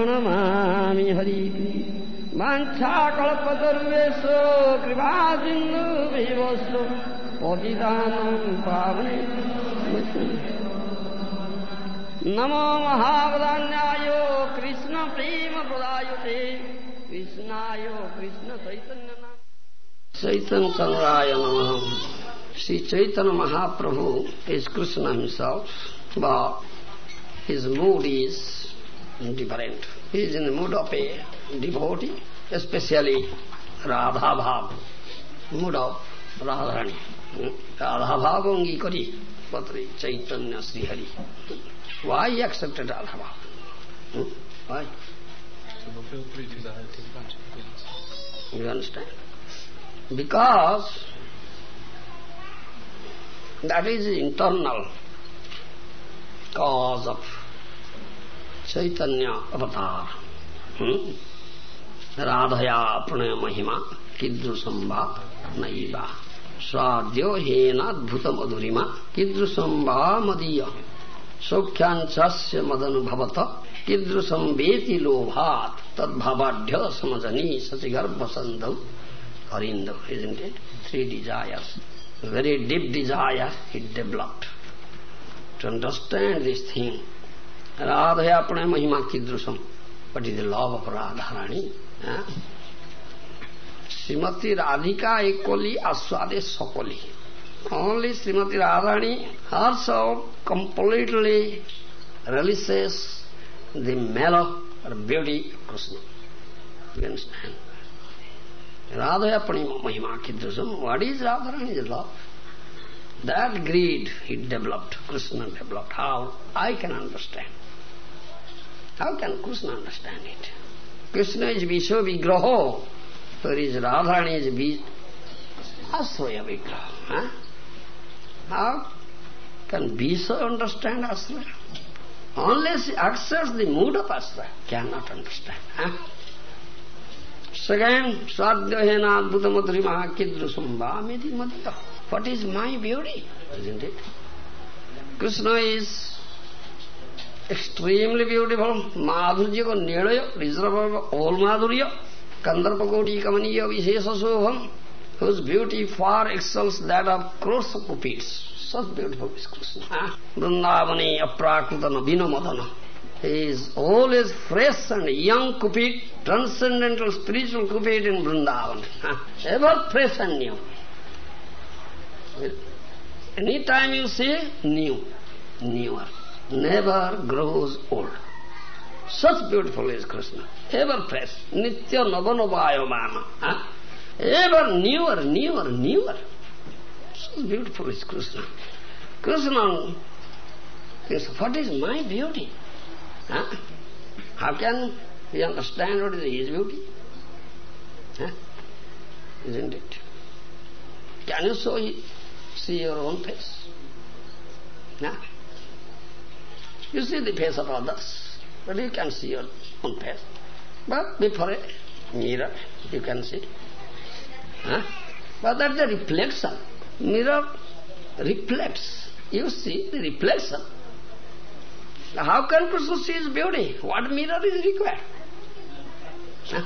प्रणमामि हरि। वाञ्छाकल्पतर्वेषु कृपासिन्धुभिवस्तु पतितानं पावने। नमो महावदान्याय कृष्णप्रेमप्रदायुते कृष्णाय कृष्णचैतन्यना चैतन्य तनुराय नमः। Shri Chaitanya Mahaprabhu is Krishna himself but his mood is different. He is in the mood of a devotee, especially Radha Bhav, mood of Radharani. Radha Bhav ongi kari, Patri Chaitanya Sri Hari. Why he accepted Radha Bhav? Why? You understand? Because that is internal cause of Chaitanya avatar. राधया Pranay महिमा कीदृशं वा नैव। स्वाद्यो हेनाद्भुत मधुरिमा कीदृशं वा मदीय। सौख्यांशास्य मदनुभवत कीदृशं वेति लोभात् तद्भवाढ्य समजनी सचिगर्भसन्धौ। हरिन्दौ isn't three desire desires. Very desire desire it to To this this Radhaya apne mahima kidrusam. What is the love of Radharani? Huh? Srimati Radhika equally aswade sakoli. Only Srimati Radharani herself completely relishes the mellow or beauty of Krishna. You understand? Radhaya apne mahima kidrusam. What is Radharani's love? That greed he developed, Krishna developed. How? I can understand. How can Krishna understand it? Krishna is Vishwa Vigraho, whereas Radharani is Vi Asraya Vigraha. Huh? How can Vishwa understand Asraya? Unless he accepts the mood of Asraya, cannot understand. Huh? Second, Swadhyahena Adbhutamudri Mahakidrusamba Medi Madhya. What is my beauty? Isn't it? Krishna is extremely beautiful. Madhurya ko niraya, reserve all madhurya. Kandarpakoti kamaniya vishesa soham. Whose beauty far excels that of crores of cupids. Such beautiful is Krishna. Ah, Vrindavani aprakrita navina madana. He is always fresh and young Cupid, transcendental spiritual Cupid in Vrindavan. Ah, ever fresh and new. Any time you see, new, newer. Never grows old. Such beautiful is Krishna. Ever fresh. Nitya navanavayamana. Huh? Ever newer, newer, newer. So beautiful is Krishna. Krishna is, what is my beauty? Huh? How can we understand what is his beauty? Huh? Isn't it? Can you so see your own face? No. You see the face of others, but you can see your own face. But before a mirror, you can see. Huh? But that's the reflection. Mirror reflects. You see the reflection. How can Krishna see his beauty? What mirror is required? Huh?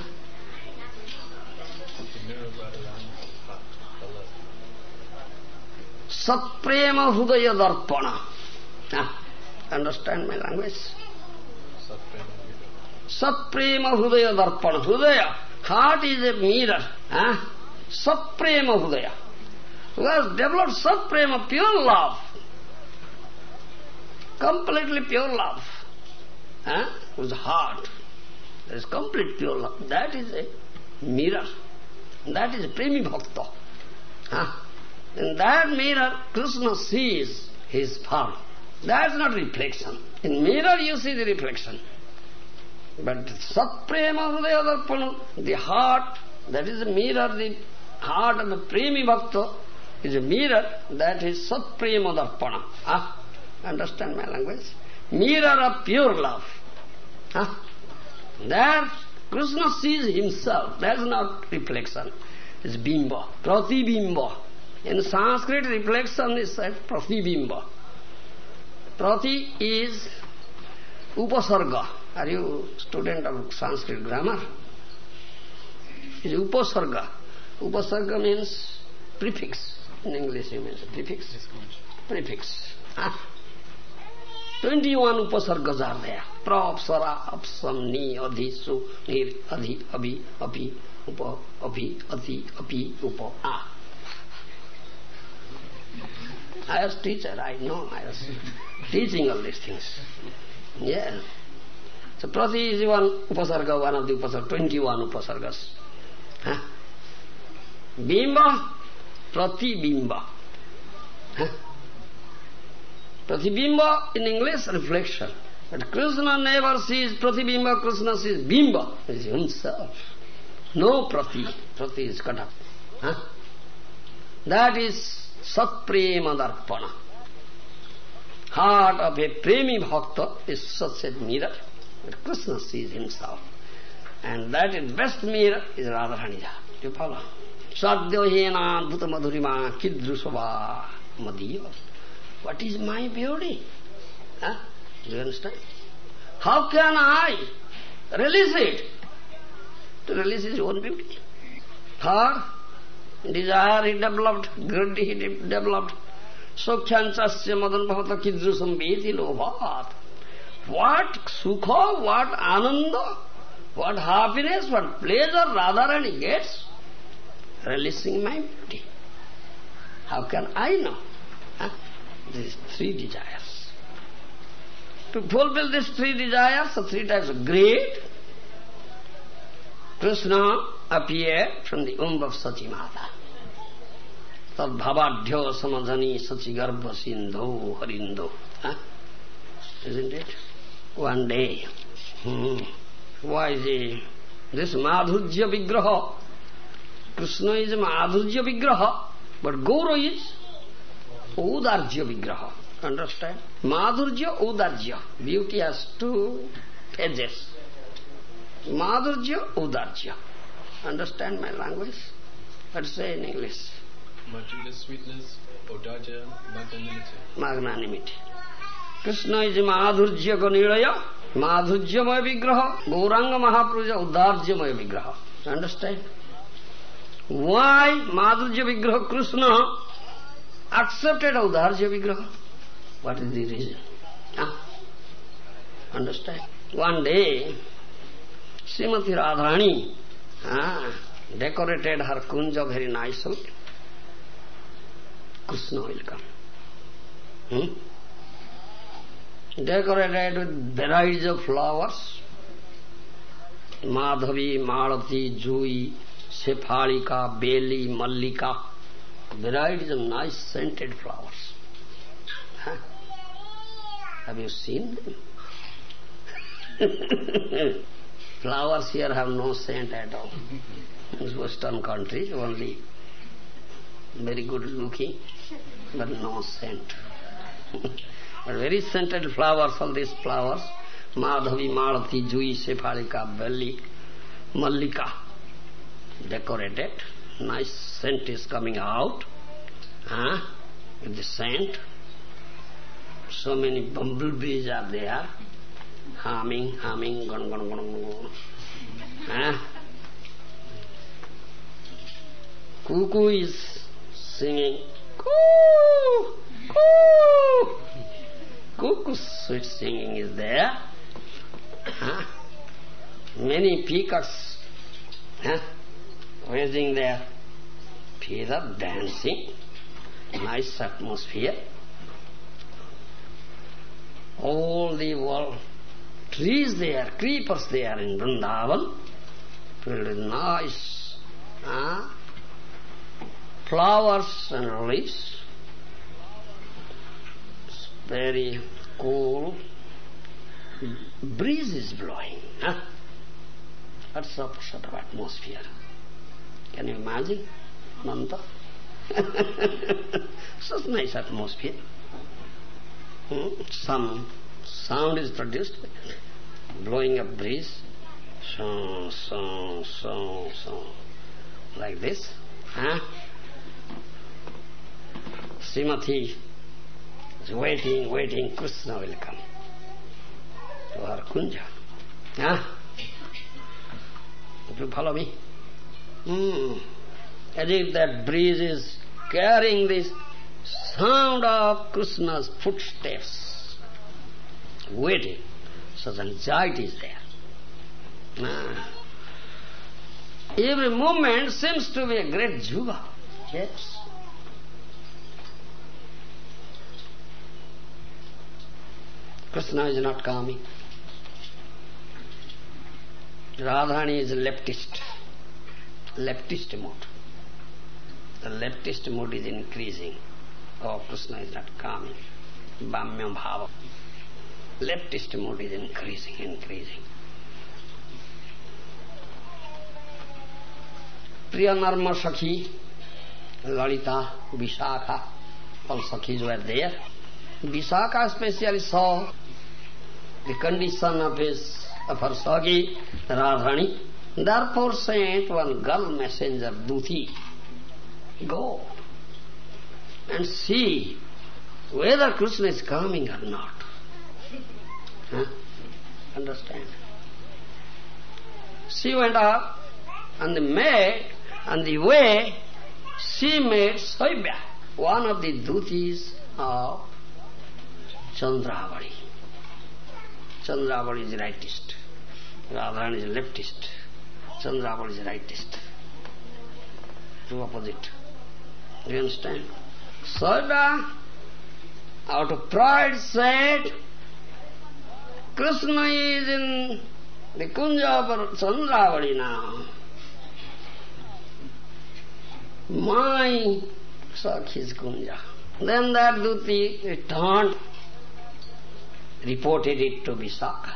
Satprema Hudaya Darpana. Understand my language? Satprema Hudaya Darpana. Hudaya. Heart is a mirror. Huh? Satprema Hudaya. Who has developed Satprema, pure love. Completely pure love. Huh? Whose heart. There is complete pure love. That is a mirror. That is Premi Bhakta. Huh? In that mirror, Krishna sees his form. That's not reflection. In mirror you see the reflection. But Satprema Hridaya Darpana, the heart, that is the mirror, the heart of the Premi Bhakta is a mirror, that is Satprema Darpana. Ah, understand my language? Mirror of pure love. Ah, there Krishna sees himself, that's not reflection. It's bimba, pratibimba. In Sanskrit, reflection is said pratibimba. Prati is upasarga. Are you student of Sanskrit grammar? Is upasarga. Upasarga means prefix. In English you mean prefix. Prefix. Huh? 21 upasargas are there. Pra, apsara, apsam, ni, adhi, su, nir, adhi, abhi, api, upa, api, ati, api, upa, ah. I was teacher, I know, I was teaching all these things. Yeah. So prati is one upasarga, one of the upasarga, 21 upasargas. Huh? Bimba, prati bimba. Huh? Pratibimba in English, reflection. But Krishna never sees Pratibimba, Krishna sees Bimba, is himself. No Prati, Prati is cut up. Huh? That is सत्प्रेम दर्पण heart of a प्रेमी bhakta is such a mirror Krishna sees himself and that is best mirror is राधारणीजा you follow मधुरी हेनाभूत मधुरिमा किदृशवा मदीय what is my beauty how can I relish it to relish his own beauty हा desire he developed, greed he developed. Sokhyanchasya madan bhavata kidrusam lobhat. What sukha, what ananda, what happiness, what pleasure Radharani gets, releasing my beauty. How can I know? Huh? These three desires. To fulfill these three desires, the three types of greed, Krishna appeared from the womb of Sachi तद्भाढ़ समझनी सची गर्भ सिंधो हरिंदो one day वाइजे this माधुर्य विग्रह Krishna is माधुर्य विग्रह बट गौर इज़ औदार्य विग्रह अंडरस्टैंड माधुर्य औदार्य ब्यूटी हेज टू फेजेस माधुर्य औदार्य understand my language but say in English Madhurya, sweetness, Udarjya, magnanimity. Magnanimity. Krishna is Madhurjya Ganilaya, Madhurjamaya Vigraha, Gauranga Mahaprabhu, Udarjamaya Vigraha. Understand? Why Madhurja Vigraha Krishna accepted Audarja Vigraha. What is the reason? Ah, understand? One day, Srimati Radharani ah, decorated her kunja very nicely. Krishna come. Hmm? Decorated with varieties of flowers. Madhavi, Malati, Jui, Sephalika, Beli, Mallika varieties of nice scented flowers. Have you seen flowers here have no scent at all. In western countries, only very good looking, but no scent. but very scented flowers, all these flowers, Madhavi, Malati, Jui, Sephalika, Belli, Mallika, decorated nice scent is coming out, huh? with the scent. So many bumblebees are there, humming, humming, gun, gun, gun, gun. Huh? Cuckoo is singing, coo, coo. Cuckoo sweet singing is there. Huh? Many peacocks huh? raising their feather, dancing, nice atmosphere. All the world, trees there, creepers there in Vrindavan, filled with nice uh, flowers and leaves. It's very cool, breeze is blowing. Huh? What sort of atmosphere? Can you imagine? Ananta? Such nice atmosphere. Hmm? Some sound is produced, blowing a breeze, so, so, so, so, like this. Huh? Srimati is waiting, waiting, Krishna will come to her kunja. Huh? If you follow me? Hmm. As if that breeze is carrying this sound of Krishna's footsteps, waiting. Such anxiety is there. Ah. Every moment seems to be a great juga. Yes. Krishna is not coming. Radharani is leftist, leftist mode. The leftist mode is increasing. Oh, Krishna is not coming. Bhamya bhava. Leftist mode is increasing, increasing. Priya Narma Sakhi, Lalita, Vishakha, all Sakhis were there. Vishakha especially saw the condition of his of her Sagi, Radhani. Therefore sent one girl messenger, Duti, go and see whether Krishna is coming or not. Huh? Understand? She went up and the maid, on the way, she met Saibya, one of the duties of Chandravali. Chandravali is rightist. Radharani is leftist. Chandravali is rightist. Two opposite. Do you understand? Sada, out of pride, said, Krishna is in the Kunja of Chandravali now. My Sakhi is Kunja. Then that Duti returned, reported it to Visakha.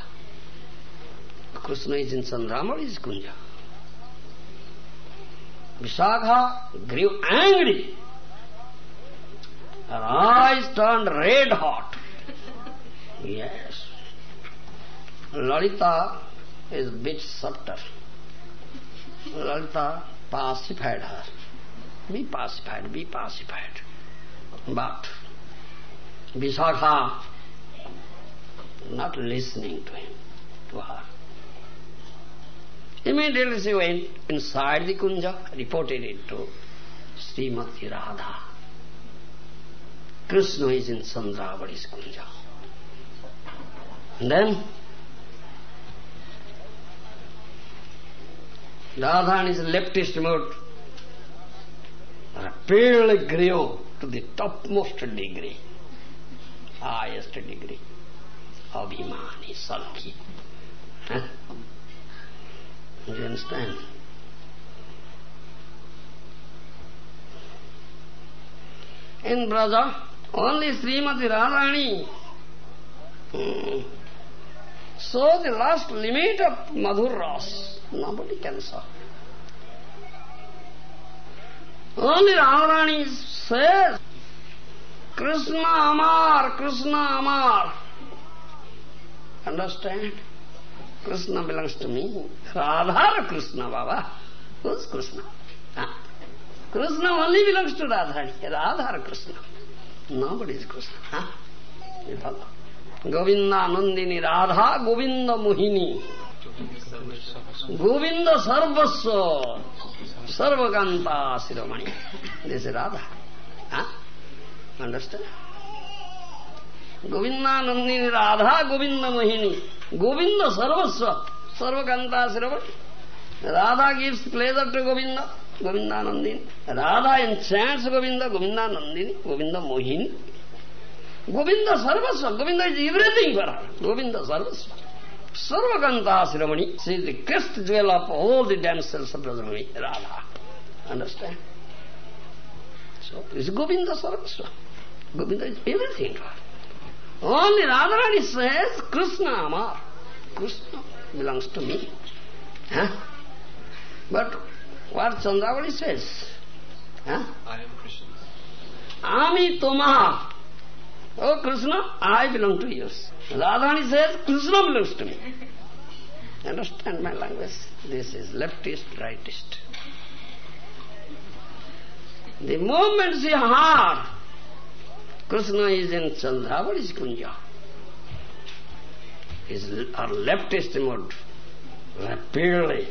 Krishna is in Chandravali's Kunja. Visakha grew angry. Her eyes turned red hot. Yes. Lalita is a bit subtle. Lalita pacified her. Be pacified, be pacified. But Visakha not listening to him, to her. Immediately she went inside the kunja, reported it to Srimati Radha. Krishna is in Chandravali's kunja. And then Radha in his leftist mood rapidly grew to the topmost degree, highest degree, Sulky. Huh? Do you understand? In Braja, only Srimati Radharani hmm. So the last limit of Madhur Ras. Nobody can saw. Only Radharani says, Krishna Amar, Krishna Amar. Understand? Krishna belongs to me. Radha Krishna, Baba? Who's Krishna? Huh? Krishna only belongs to Radha. Radha Krishna? Nobody is Krishna. Huh? You follow? Govinda Nandini Radha Govinda Mohini. Govinda Sarvasva Sarvakanta Siromani. This is Radha. Huh? Understand? Gives pleasure to Govinda. Govinda Nandini. Radha enchants Govinda. Govinda Nandini. Govinda Mohini. Govinda Sarvasva. Govinda is everything for her. Govinda Sarvasva. Sarvakanta Siramani. She is the crest jewel of all the damsels of Brajamani, Radha. Understand? So, this is Govinda Sarvasva. Govinda is everything to her. Only Radharani says, Krishna Amar. Krishna belongs to me. Huh? But what Chandravali says? Huh? I am Krishna's. Ami Tomar. Oh Krishna, I belong to you. Radharani says, Krishna belongs to me. Understand my language? This is leftist, rightist. The moment she heard Krishna is in Chandravali's kunja, his her leftist mode rapidly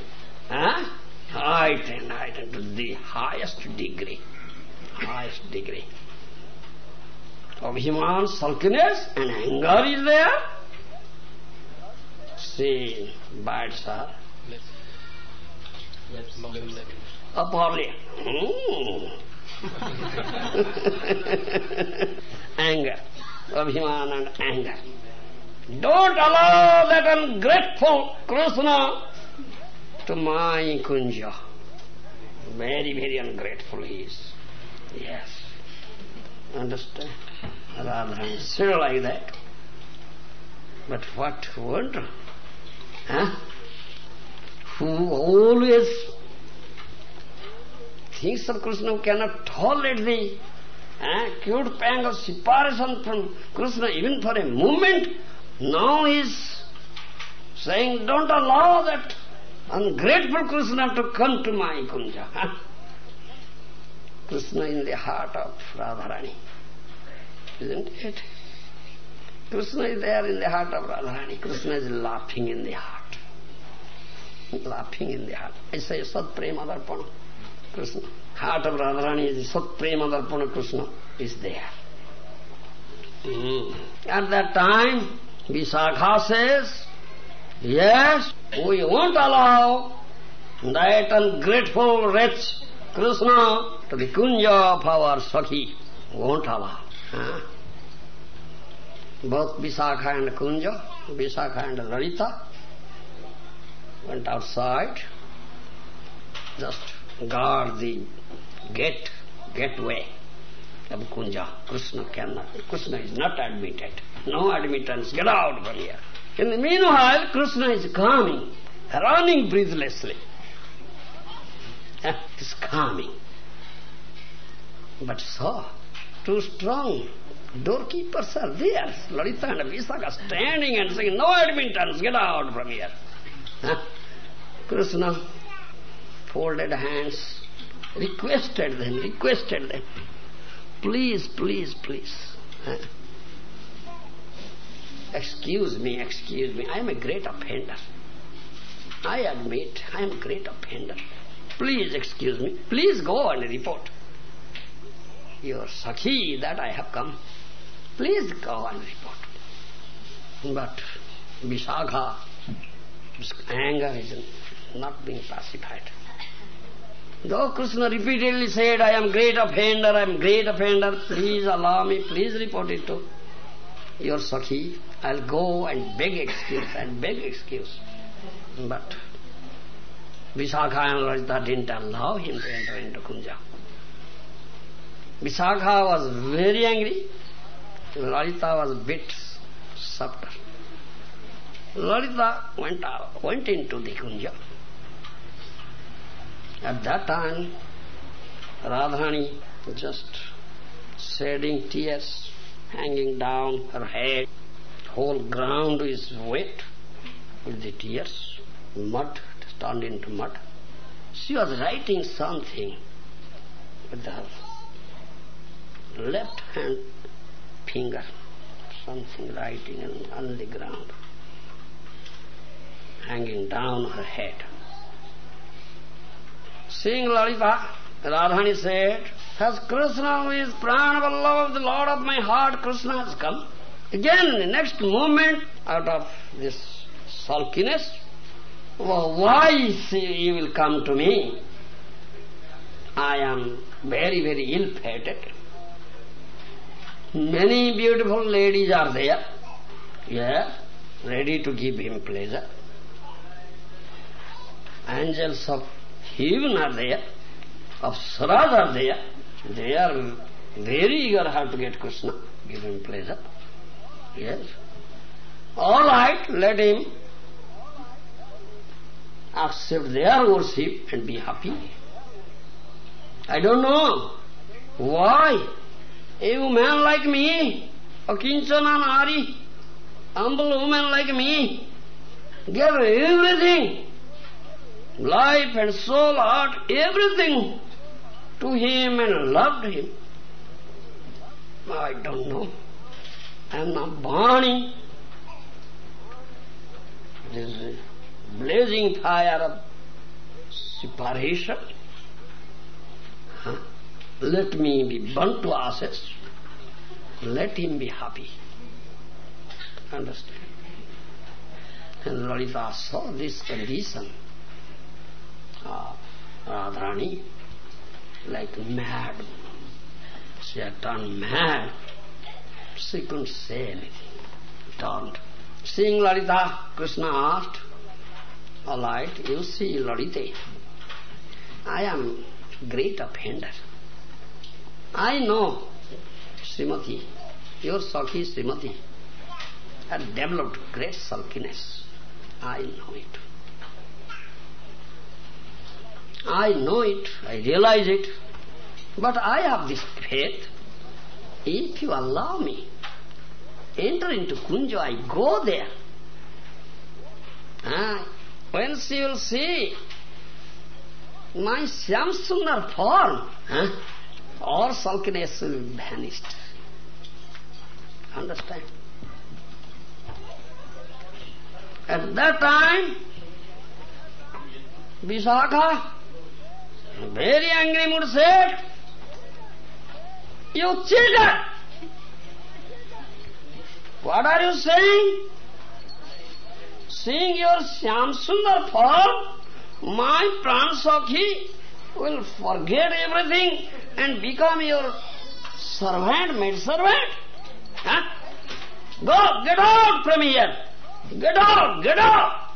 huh? heightened, heightened to the highest degree. Highest degree. Abhiman, sulkiness and anger is there. See, bites her up early. Hmm. anger, Abhiman and anger. Don't allow that ungrateful Krishna to my kunja. Very, very ungrateful he is. Yes. Understand? Radharani still like that. But what wonder? Huh? Who always thinks of Krishna, who cannot tolerate the acute pang of separation from Krishna even for a moment, now is saying, don't allow that ungrateful Krishna to come to my kunja. Krishna in the heart of Radharani. Isn't it? Krishna is there in the heart of Radharani. Krishna is laughing in the heart. Laughing in the heart. I say Sat Prema Darpana. Krishna. Heart of Radharani is Sat Prema Darpana Krishna is there. Mm. At that time, Visakha says, Yes, we won't allow that ungrateful wretch Krishna to the kunja of our Sakhi. Won't allow. Huh? Both Visakha and Kunja, Visakha and Lalita went outside, just guard the gate, gateway of Kunja. Krishna cannot, Krishna is not admitted. No admittance, get out from here. In the meanwhile, Krishna is coming, running breathlessly. Is coming. But so, too strong. Doorkeepers are there. Lalita and Visakha standing and saying, no admittance, get out from here. Krishna folded hands, requested them, requested them. Please, please, please. Excuse me, excuse me, I am a great offender. I admit I am a great offender. Please excuse me. Please go and report. Your Sakhi that I have come. Please go and report. But Visakha, anger is not being pacified. Though Krishna repeatedly said, I am great offender, I am great offender, please allow me, please report it to your Sakhi. I'll go and beg excuse and beg excuse. But Visakha and Lalita didn't allow him to enter into Kunja. Visakha was very angry. Lalita was bit softer. Lalita went out, went into the Kunja. At that time, Radharani just shedding tears, hanging down her head. Whole ground is wet with the tears. Mud turned into mud. She was writing something with her left hand finger, something writing on the ground, hanging down her head. Seeing Lalita, Radhani said, Has Krishna, who is Pranavallava, of the Lord of my heart, Krishna has come? Again, the next moment, out of this sulkiness, well, why he will come to me? I am very, very ill-fated. Many beautiful ladies are there, yeah, ready to give him pleasure. Angels of heaven are there, Apsaras are there, they are very eager how to get Krishna, give him pleasure. Yes. All right, let him accept their worship and be happy. I don't know why a woman like me, a Kinchana Nari, humble woman like me, gave everything, life and soul, heart, everything to him and loved him. I don't know. I am not burning. This blazing fire of separation. Huh? Let me be burnt to ashes. Let him be happy. Understand? And Lalita saw this condition Uh, uh, of Radharani like mad. She had turned mad. She couldn't say anything. Turned. Seeing Lalita, Krishna asked, All right, you see Lalita. I am great offender. I know Srimati, your Sakhi Srimati, had developed great sulkiness. I know it. I know it, I realize it, but I have this faith. If you allow me, enter into Kunja, I go there. Ah, when she will see my Shyam form, huh, all sulkiness will be vanished. Understand? At that time, Visakha very angry said, You cheated! What are you saying? Seeing your Shyam Sundar form, my Pran will forget everything and become your servant, maid servant. Huh? Go, get out from here. Get out, get out.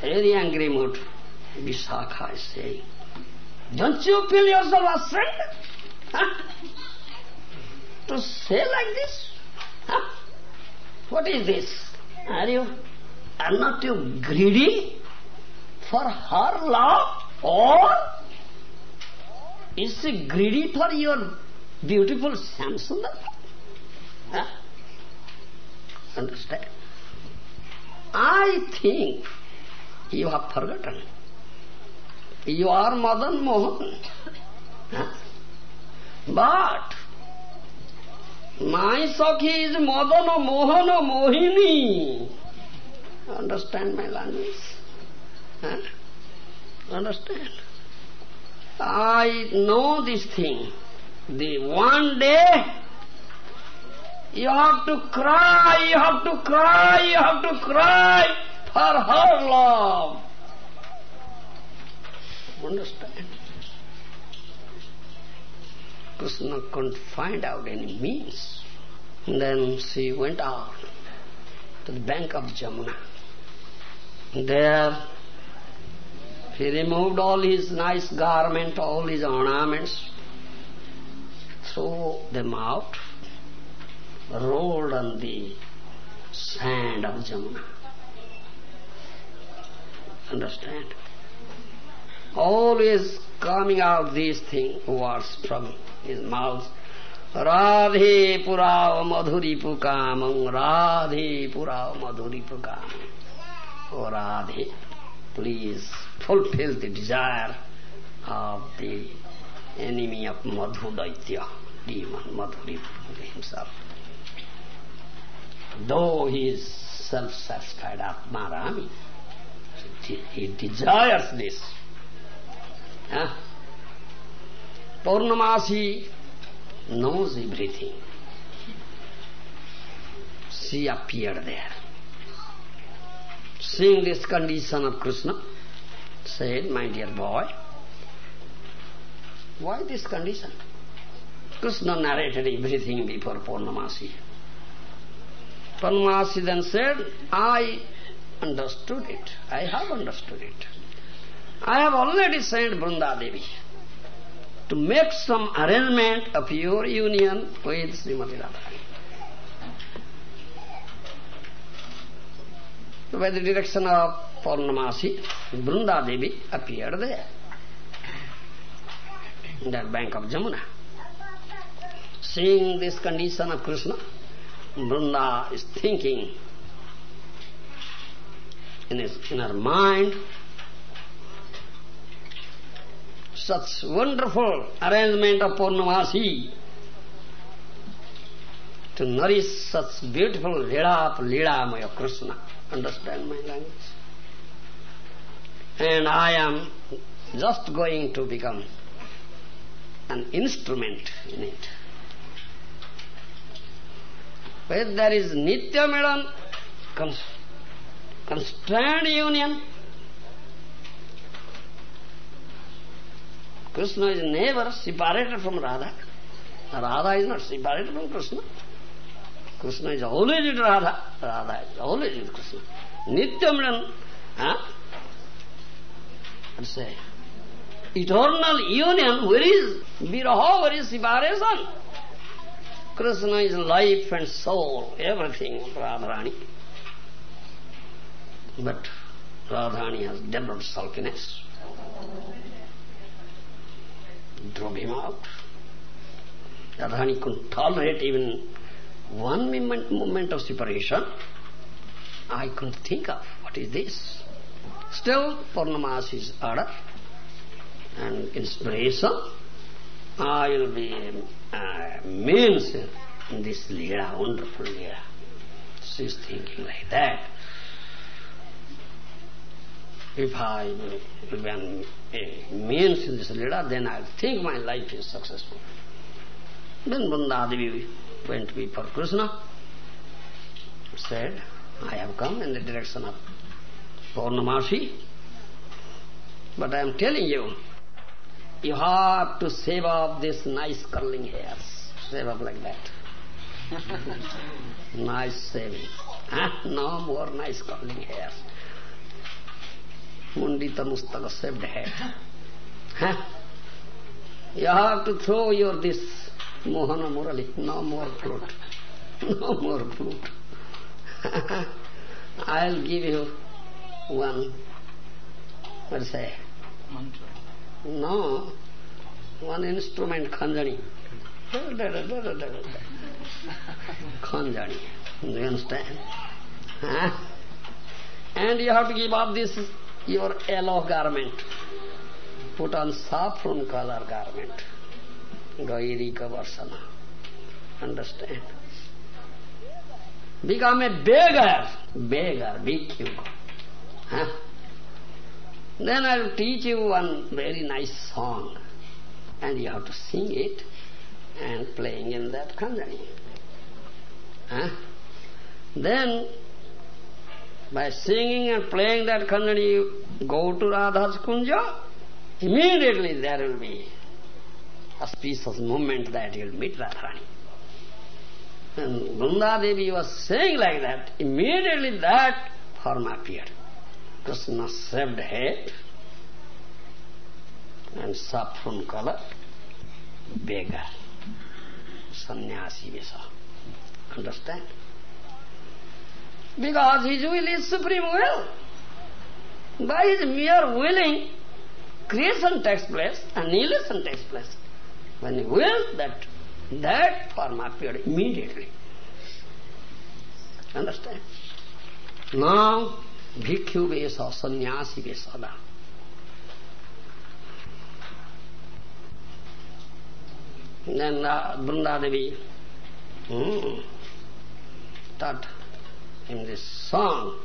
Very angry mood. Visakha is saying, don't you feel yourself ashamed? Huh? To say like this? Huh? What is this? Are you, are not you greedy for her love or is she greedy for your beautiful Shamsundar? Huh? Understand? I think you have forgotten you are Madan Mohan. But my Sakhi is Madana Mohana Mohini. Understand my language? Huh? Understand? I know this thing. The one day you have to cry, you have to cry, you have to cry for her love. Understand? Krishna couldn't find out any means. And then she went out to the bank of Jamuna. There he removed all his nice garment, all his ornaments, threw them out, rolled on the sand of Jamuna. Understand? Always coming out these things, words from his mouth. Radhe purava madhuri pukamam, Radhe purava madhuri pukamam. Oh Radhe, please fulfill the desire of the enemy of Madhu Daitya, demon Madhuri himself. Though he is self-satisfied Atma Rami, he desires this. Huh? Purnamasi knows everything. She appeared there. Seeing this condition of Krishna, said, my dear boy, why this condition? Krishna narrated everything before Purnamasi. Purnamasi then said, I understood it. I have understood it. I have already sent Vrinda Devi to make some arrangement of your union with Srimati Radharani. So by the direction of Purnamasi, Vrinda Devi appeared there, in that bank of Jamuna. Seeing this condition of Krishna, Vrinda is thinking in, his, in her mind, such wonderful arrangement of Purnamasi to nourish such beautiful Lila, of Krishna. Understand my language? And I am just going to become an instrument in it. Where there is Nitya Medan, constrained union, Krishna is never separated from Radha. Radha is not separated from Krishna. Krishna is always with Radha. Radha is always with Krishna. Nityamran, huh? Let's say, eternal union, where is viraha, where is separation? Krishna is life and soul, everything, Radharani. But Radharani has developed sulkiness. Drove him out. Radharani couldn't tolerate even one moment, moment of separation, I couldn't think of what is this. Still, Purnamasi's order and inspiration, I will be uh, means in this Leela, wonderful Leela. She's thinking like that. If I a means this Leela, then I'll think my life is successful. Then Vrindadevi went to before Krishna, said, I have come in the direction of Purnamasi, but I am telling you, you have to save up this nice curling hairs. Save up like that. nice saving. Huh? No more nice curling hairs. Mundita mustaka shaved head. Huh? You have to throw your this Mohana Murali, no more flute. No more flute. I'll give you one, let's say, mantra. No, one instrument, khanjani. khanjani, you understand? Huh? And you have to give up this, your yellow garment. Put on saffron color garment. Gairika Varsana. Understand? Become a beggar. Beggar, bhikkhu. Huh? Then I will teach you one very nice song. And you have to sing it and playing in that kanjani. Huh? Then, by singing and playing that kanjani, you go to Radha's kunja, immediately there will be a auspicious moment that you'll meet Radharani. And Vrunda Devi was saying like that, immediately that form appeared. Krishna shaved head and saffron color, beggar, sannyasi visa. Understand? Because his will is supreme will. By his mere willing, creation takes place, annihilation takes place. When he wills that, that form appeared immediately. Understand? Now, bhikkhu vesa, sannyasi vesa now. Then uh, Vrindadevi hmm, taught in this song.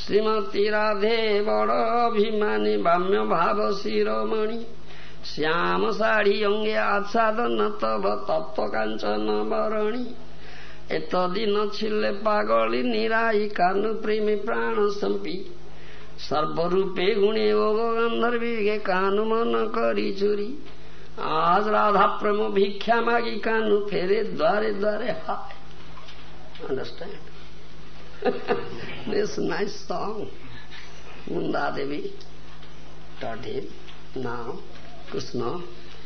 Śrīmatī rādhe vada bhimāni bhāmya bhāva siromani śyāma sādhi yaṅgya ācchādana tava tattva kañcana varani eta dina chille pagali nirāhi kānu prīmi prāna sampi sarvarupe guṇe oga gandharvīge kānu mana kari churi āj rādhā prama bhikhyā māgi kānu phere dvare dvare hāya Understand? this nice song, Munda Devi taught him. Now, Krishna,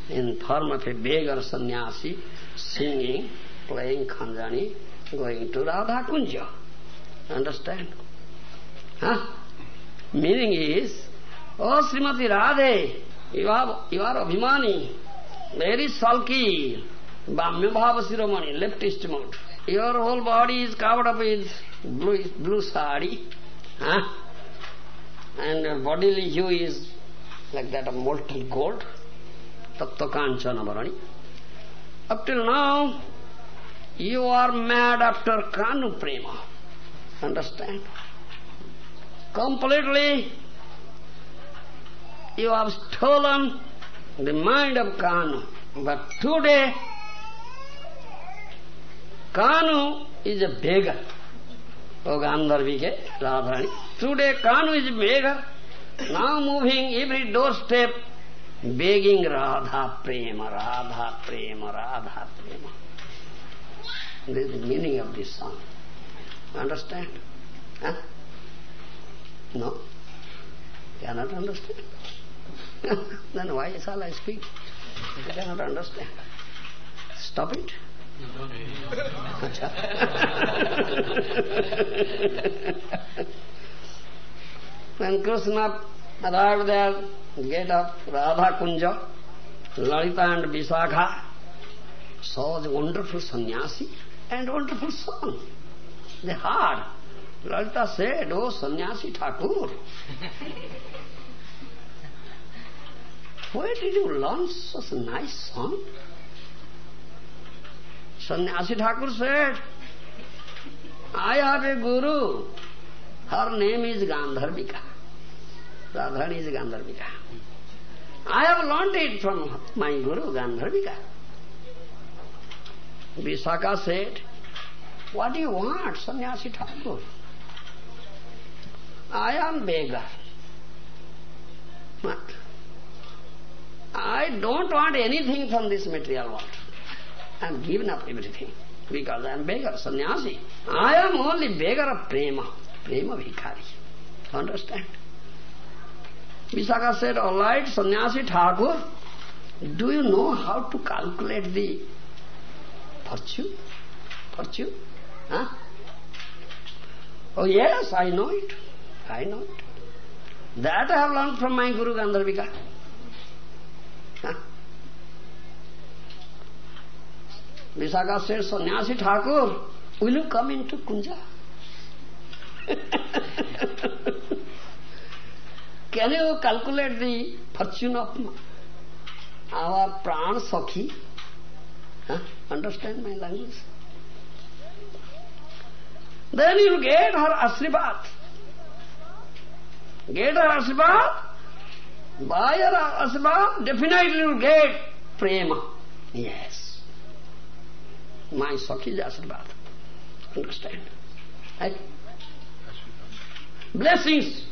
in form of a beggar sannyasi, singing, playing khanjani, going to Radha Kunja. Understand? Huh? Meaning is, Oh Srimati Radhe, you are, you are abhimani, very sulky, Bhamya Siromani, leftist mode. Your whole body is covered up with blue, blue sari, huh? and your bodily hue is like that of molten gold, Tapta Kanchana. Up till now, you are mad after Kanu Prema. Understand? Completely, you have stolen the mind of Kanu. But today, Oh. Today Kanu is a beggar. Now moving every doorstep, begging Radha Prema, Radha Prema, Radha Prema. This is the meaning of this song. Understand? Huh? No? Cannot understand? then why shall I speak? You cannot understand. Stop it. When Krishna arrived there, gate of Radha Kunja, Lalita and Visakha saw the wonderful sannyasi and wonderful song. They heard. Lalita said, Oh sannyasi Thakur, where did you learn such a nice song? Sannyasi Thakur said, I have a guru. Her name is Gandharvika. Radharani is Gandharvika. I have learned it from my guru, Gandharvika. Visakha said, what do you want, Sannyasi Thakur? I am beggar. But I don't want anything from this material world. I am given up everything because I am beggar, sannyasi. I am only beggar of prema, prema bhikari. Understand? Visakha said, all right, sannyasi Thakur, do you know how to calculate the virtue? Virtue? Huh? Oh yes, I know it. I know it. That I have learned from my Guru Gandharvika. Huh? Visakha said, Sannyasi Thakur, will you come into Kunja? Can you calculate the fortune of our pran sakhi? Huh? Understand my language? Then you get her asribat. Get her asribat. By her asribat, definitely you get prema. Yes. My sakhi is asribat. Understand? Right? Blessings.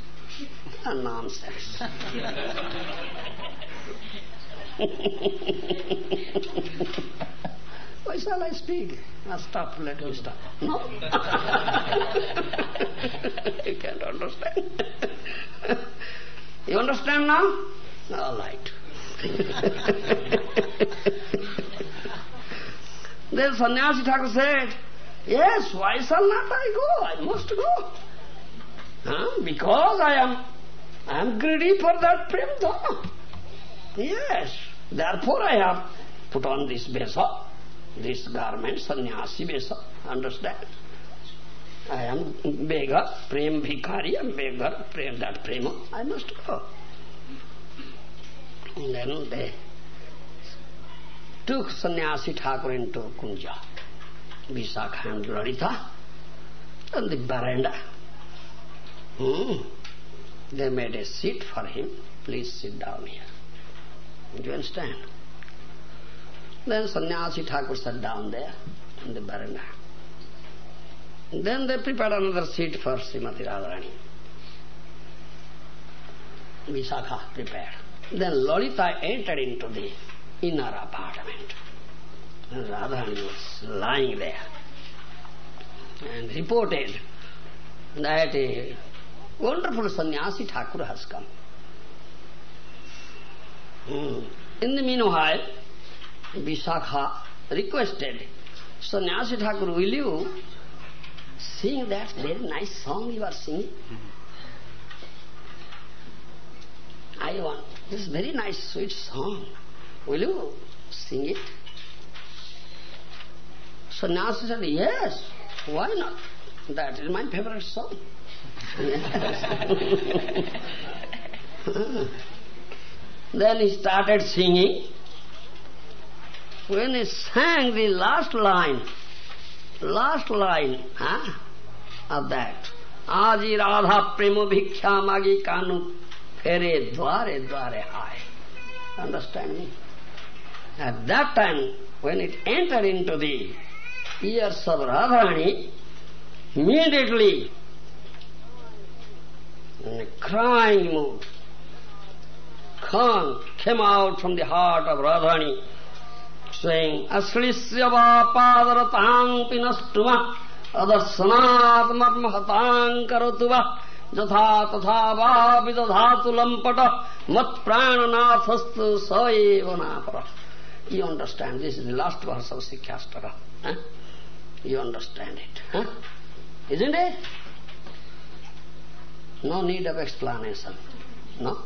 Nonsense. Why shall I speak? Now stop, let me stop. No. you can't understand. you understand now? All right. then Sannyasi Thakur said, Yes, why shall not I go? I must go. Huh? Because I am I am greedy for that prem Yes. Therefore I have put on this besa this garment, sannyasi vesa, understand? I am beggar, prem bhikari, I am beggar, prem, that prema, I must go. And then they took sannyasi Thakur into Kunja, Visakha and Lalita, and the veranda. Hmm. They made a seat for him. Please sit down here. Do you understand? Then Sannyasi Thakur sat down there in the veranda. Then they prepared another seat for Srimati Radharani. Visakha prepared. Then Lalita entered into the inner apartment. And Radharani was lying there and reported that a wonderful sannyasi Thakur has come. Hmm. In the meanwhile, Visakha requested, Sannyasi Thakur, will you sing that very nice song you are singing. I want this very nice sweet song. Will you sing it? Sannyasi said, yes, why not? That is my favorite song. then he started singing. When he sang the last line, last line huh, of that, Aji Radha Premo Bhiksha Kanu Fere Dware Dware Hai. Understand me? At that time, when it entered into the ears of Radharani, immediately in a crying mood, Khan came out from the heart of Radharani, saying, Aslisya va padaratang pinastuma adarsanat marmahatang karotuva जथा तथा वा विदधातु लंपट mat prananathastu saeva napara. You understand, this is the last verse of Sikhyastaka. Huh? You understand it. Huh? Isn't it? No need of explanation. No?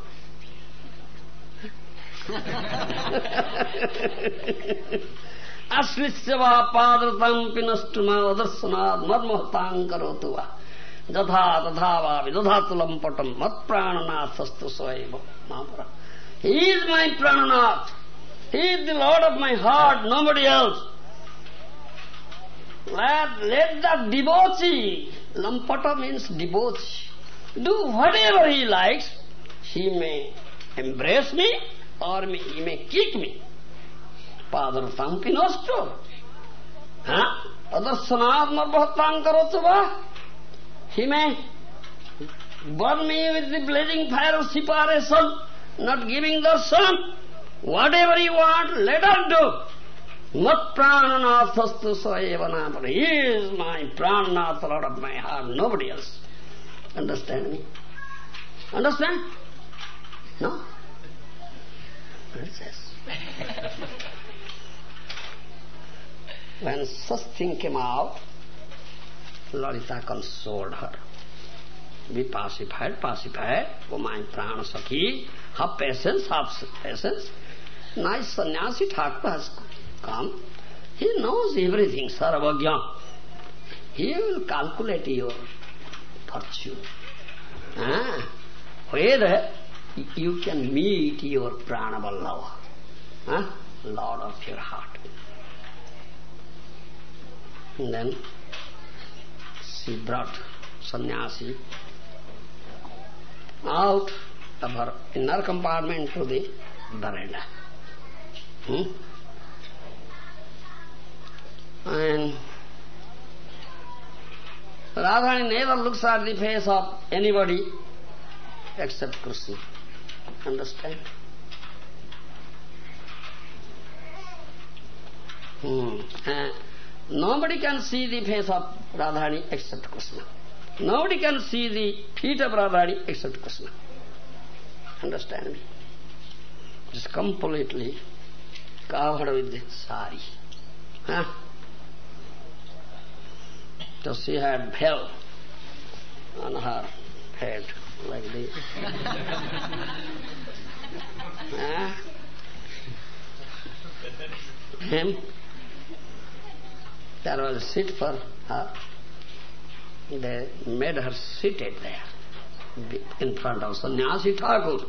अश्लिष्य वा पादृतम पिनष्टुम अदर्शनाद मर्महतां करोतु वा जथा तथा वा विदधातुलम पटम मत प्राणनाथस्तु स्वयं Mahamara. He is my prananath. He is the Lord of my heart, nobody else. Let, let the debauchee, lampata means debauchee, do whatever he likes. He may embrace me or he may kick me. Padartam pinosto. Huh? Adarsanad marbhatam karotva. He may burn me with the blazing fire of separation, not giving the sun. Whatever you want, let us do. Mat prananathastu saevanamara. He is my prananath, Lord of my heart, nobody else. Understand me? Understand? No? Princess. when such thing came out, Lalita consoled her. Be pacified, pacified, O my prana sakhi. Have patience, have patience. Nice sannyasi Thakur has come. He knows everything, Sarvagya. He will calculate your virtue. Ah, you can meet your pranavallava, ah, Lord of your heart. And then she brought sannyasi out of her inner compartment to the veranda. Hmm? And Radharani never looks at the face of anybody except Krishna. Understand? Hmm. Nobody can see the face of Radharani except Krishna. Nobody can see the feet of Radharani except Krishna. Understand me? It's completely covered with sari. Huh? So she had bell on her head like this. huh? Him? There was a seat for her. They made her seated there in front of Sannyasi Thakur.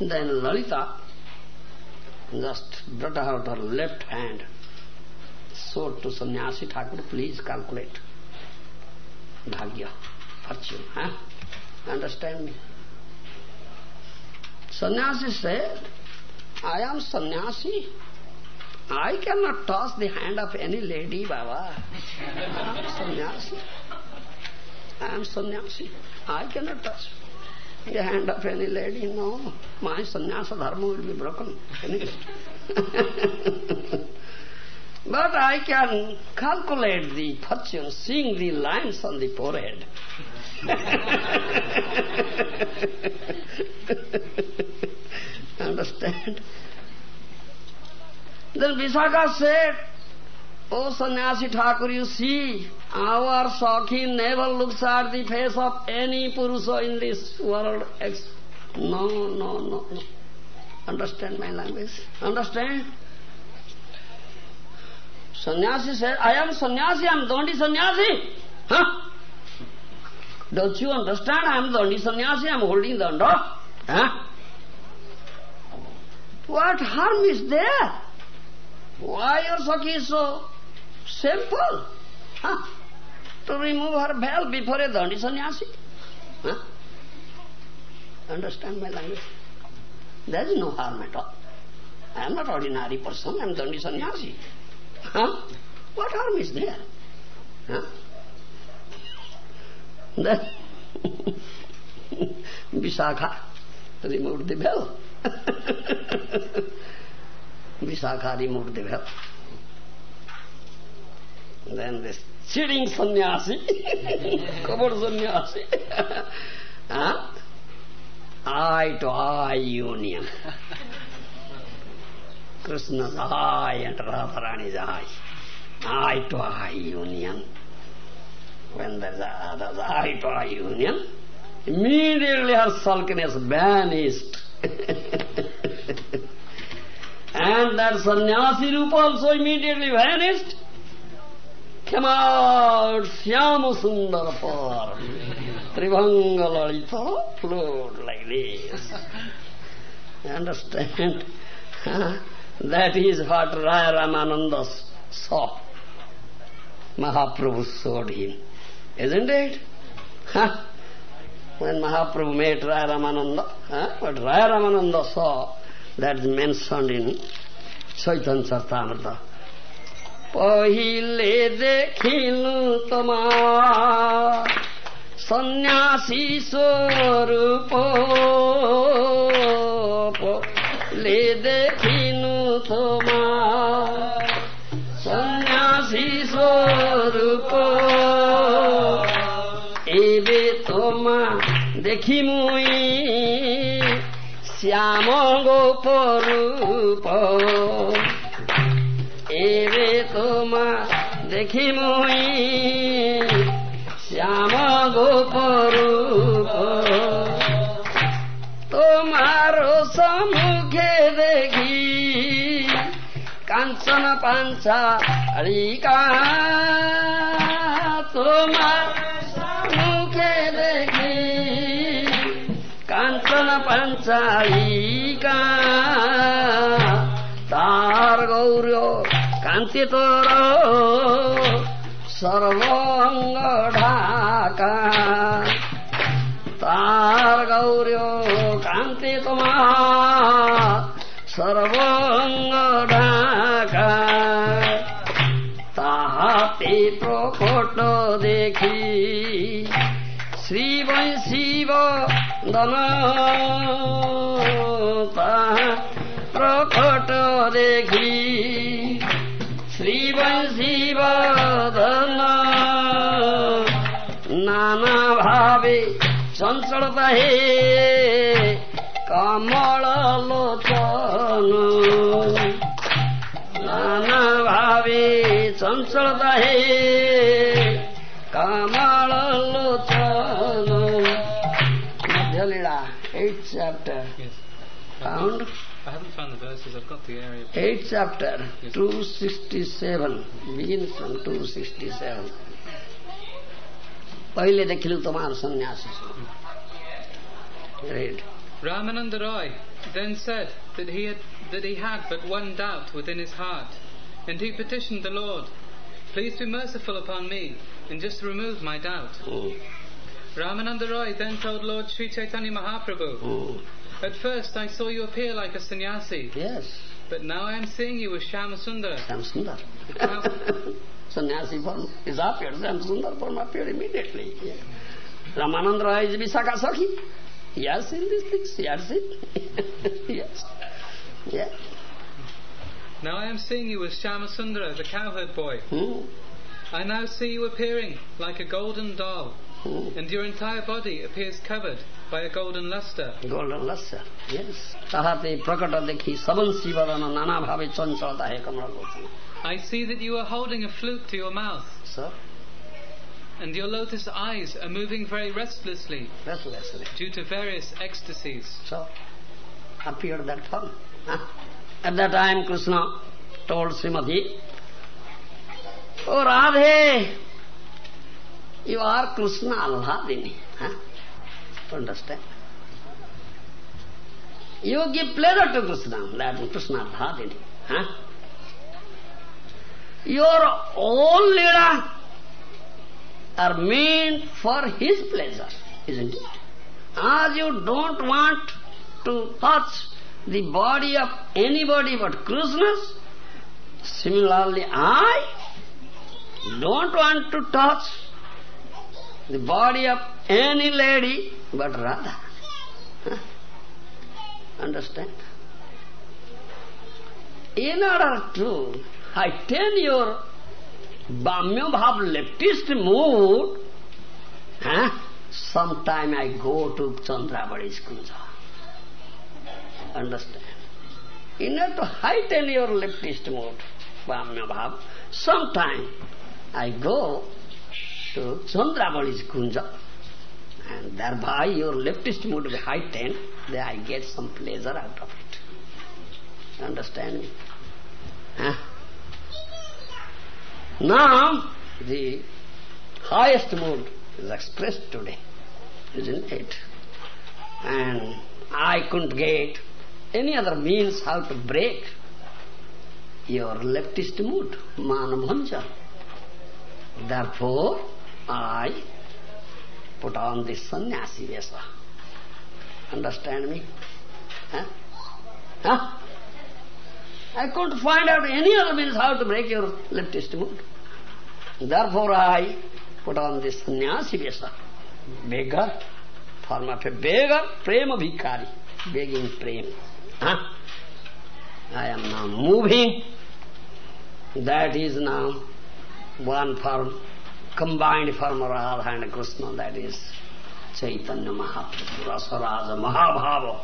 Then Lalita just brought out her left hand, showed to Sannyasi Thakur, please calculate bhagya, fortune. Huh? Understand me? Sannyasi said, I am sannyasi. I cannot toss the hand of any lady, Baba. I am sannyasi. I am sannyasi. I cannot touch the hand of any lady. No, my sannyasa dharma will be broken. but I can calculate the fortune, seeing the lines on the forehead. Understand? Then Visakha said, Oh sannyasi Thakur, you see, our Sakhi never looks at the face of any Purusha in this world. No, no, no, no. Understand my language? Understand? Sannyasi said, I am sannyasi, I am Dandi sannyasi. Huh? Don't you understand? I am Dandi sannyasi, I am holding the danda. Huh? What harm is there? Why your Sakhi is so Simple. Huh? To remove her veil before a Dandi sannyasi. Huh? Understand my language? There is no harm at all. I am not ordinary person, I am Dandi sannyasi. Huh? What harm is there? Huh? Then Visakha removed the veil. Visakha removed the veil. Then this cheating sannyasi, covered sannyasi, huh? eye to eye union. Krishna's eye and Radharani's eye. Eye to eye union. When there's a, there's eye to eye union, immediately her sulkiness vanished. and that sannyasi rupa also immediately vanished Sundar Par. Tribhanga Lalita flowed like this. Understand? that is what Raya Ramananda saw. Mahaprabhu showed him. Isn't it? When Mahaprabhu met Raya Ramananda, what Raya Ramananda saw, that is mentioned in Chaitanya পহিলে দেখিলু তোমার সন্ন্যাসী স্বরূপ লে দেখিনু তোমার সন্ন্যাসী স্বরূপ এবে তোমা দেখি মুই শ্যাম গোপরূপ দেখি মুই শ্যাম গোপরূপ তোমার সম্মুখে দেখি কাঞ্চন পাঞ্চালিকা তোমার তোর সর্বঙ্গ ঢাকা তার গৌর কান্তি তোমার সর্বঙ্গ ঢাকা তাহাতে প্রকট দেখি শ্রী শিব দন ଧନ ନାନା ଭାବେ ଚଞ୍ଚଳତା ହେ କମଳ ଲୋଚନ ନାନା ଭାବେ ଚଞ୍ଚଳତା ହେ କମଳ ଲୋଚନ Madhya Lila eight chapter round I haven't found the verses. I've got the area. eight chapter 267 begins from 267 पहिले देखिलु तुम्हार सन्यास read Ramananda Roy then said that he had that he had but one doubt within his heart, and he petitioned the Lord, "Please be merciful upon me and just remove my doubt." Hmm, Ramananda Roy then told Lord Sri Chaitanya Mahaprabhu, hmm. "At first I saw you appear like a sannyasi, yes. But now I am seeing you as Shama Sundar." Sam sannyasi form is appeared. Sam Sundar form appeared immediately. Yeah. Ramananda Roy is Visakha Sakhi. He has seen these things. He has seen. Yes. Yeah. Now I am seeing you as Shamasundara, the cowherd boy. hmm. I now see you appearing like a golden doll, Ooh. And your entire body appears covered by a golden luster. Golden luster, yes. Tahate prakata dekhi saban sivadana nana bhave chanchalata hai kamala gosana. I see that you are holding a flute to your mouth. Sir? And your lotus eyes are moving very restlessly. Restlessly. Due to various ecstasies. So, appeared that form. Huh? At that time Krishna told Srimati, Oh Radhe, you are Krishna Allah Alladini. Huh? Understand? You give pleasure to Krishna, that is Krishna Alladini. Huh? Your all lila are meant for his pleasure, isn't it? As you don't want to touch the body of anybody but Krishna's, similarly I don't want to touch the body of any lady but Radha. Huh? Understand? In order to heighten your Bhamya Bhav leftist mood, huh? sometime I go to Chandravali's Kunja. Understand? In order to heighten your leftist mood, Bhamya Bhav, sometime I go to Chandravali's Kunja and thereby your leftist mood will heighten, then I get some pleasure out of it. Understand me? Huh? Now, the highest mood is expressed today, isn't it? And I couldn't get any other means how to break your leftist mood, manabhanja. Therefore, I put on this sannyasi vesa. Understand me? Huh? Huh? I couldn't find out any other means how to break your leftist mood. Therefore I put on this sannyasi vesa. Beggar, form of a beggar, prema bhikari, begging prem. Huh? I am now moving. That is now one form, combined form of Radha and Krishna, that is Chaitanya Mahaprabhu, Rasaraja Mahabhava,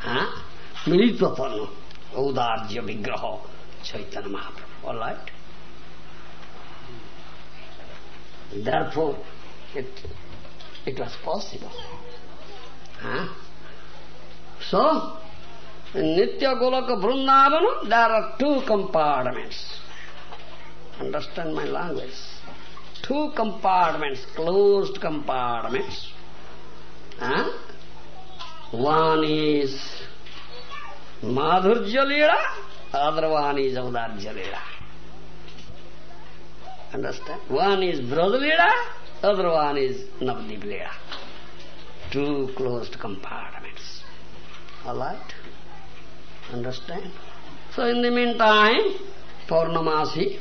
huh? Militvapanna, Audarya Vigraha, Chaitanya Mahaprabhu, all right? Therefore, it, it was possible. Huh? So, in Nitya Goloka Vrindavana, there are two compartments. Understand my language two compartments closed compartments huh? one is Madhurya Leela, other one is Audarya Leela. Understand? One is Braja Leela, other one is Navdeep. Two closed compartments. Alright? Understand? So in the meantime, Purnamasi,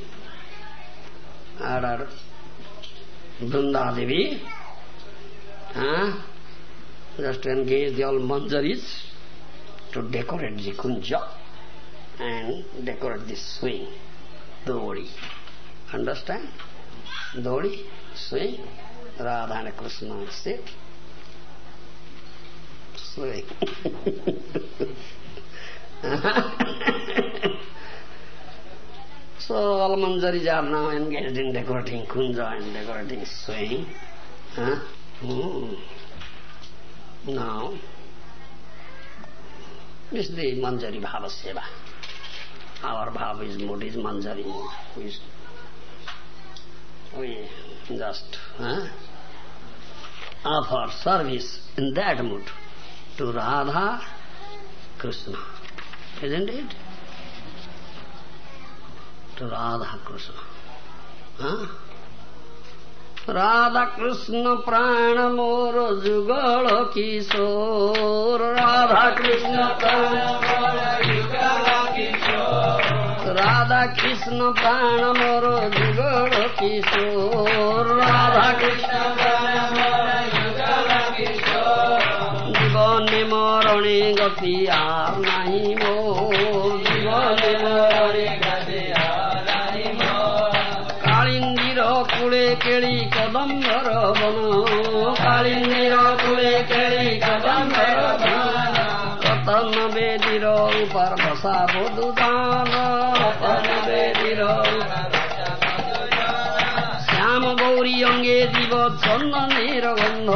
our Vrinda Devi, huh, just engaged the all manjaris, to decorate the kunja and decorate the swing, dori. Understand? Dori, swing, Radha and Krishna sit, swing. so all manjaris are now engaged in decorating kunja and decorating swing. Huh? Hmm. Now, this is the Manjari Bhava Seva. Our Bhava is mood is Manjari mood. We, we just huh, offer service in that mood to Radha Krishna. Isn't it? To Radha Krishna. Huh? Radha Krishna প্রাণ মোর যুগল কিশোর রাধা কৃষ্ণ প্রাণ রাধা কৃষ্ণ প্রাণ মোর যুগল কিশোর রাধা কৃষ্ণ জীবনে মরণে গতি আর দেবীর শ্যাম গৌরী অঙ্গে জীব চন্দনের গন্ধ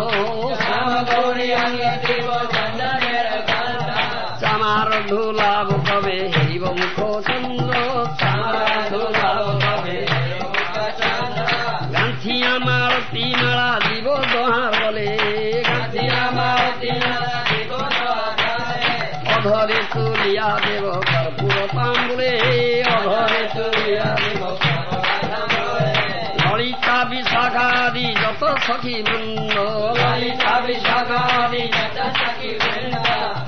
শ্যাম গৌরী অঙ্গে দিব চন্দনের চামার ধুলাভ কবে হেরিব মুখ চন্দ্র চামার ধুলাভ কবে গান্ধী আমার তিনারা তুলিয়া দেব, কর্পূর তাম্বুলে অধরে তুলিয়া দেব। ললিতা বিশাখাদি যত সখী বৃন্দ, ললিতা বিশাখাদি যত সখী বৃন্দ,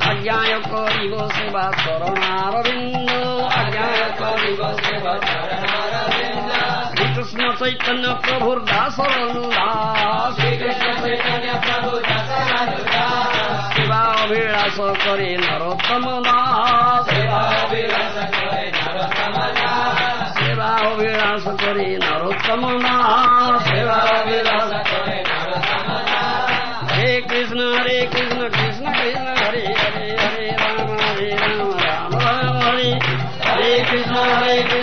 আজ্ঞায় করিব সেবা চরণার বৃন্দ আজ্ঞায় করিব সেবা চরণার শ্রীকৃষ্ণ চৈতন্য প্রভুর দাসর অনুদাস শ্রীকৃষ্ণ চৈতন্য প্রভু দাসর অনুদাস વિલાસ કરી નરોત્તમના સેવા વિલાસ કરી નરોત્તમના સેવા સેવા વિલાસ કરી હરે કૃષ્ણ હરે કૃષ્ણ કૃષ્ણ કૃષ્ણ, હરે હરે હરે રામ હરે રામ રામ રામ, હરે હરે કૃષ્ણ હરે Krishna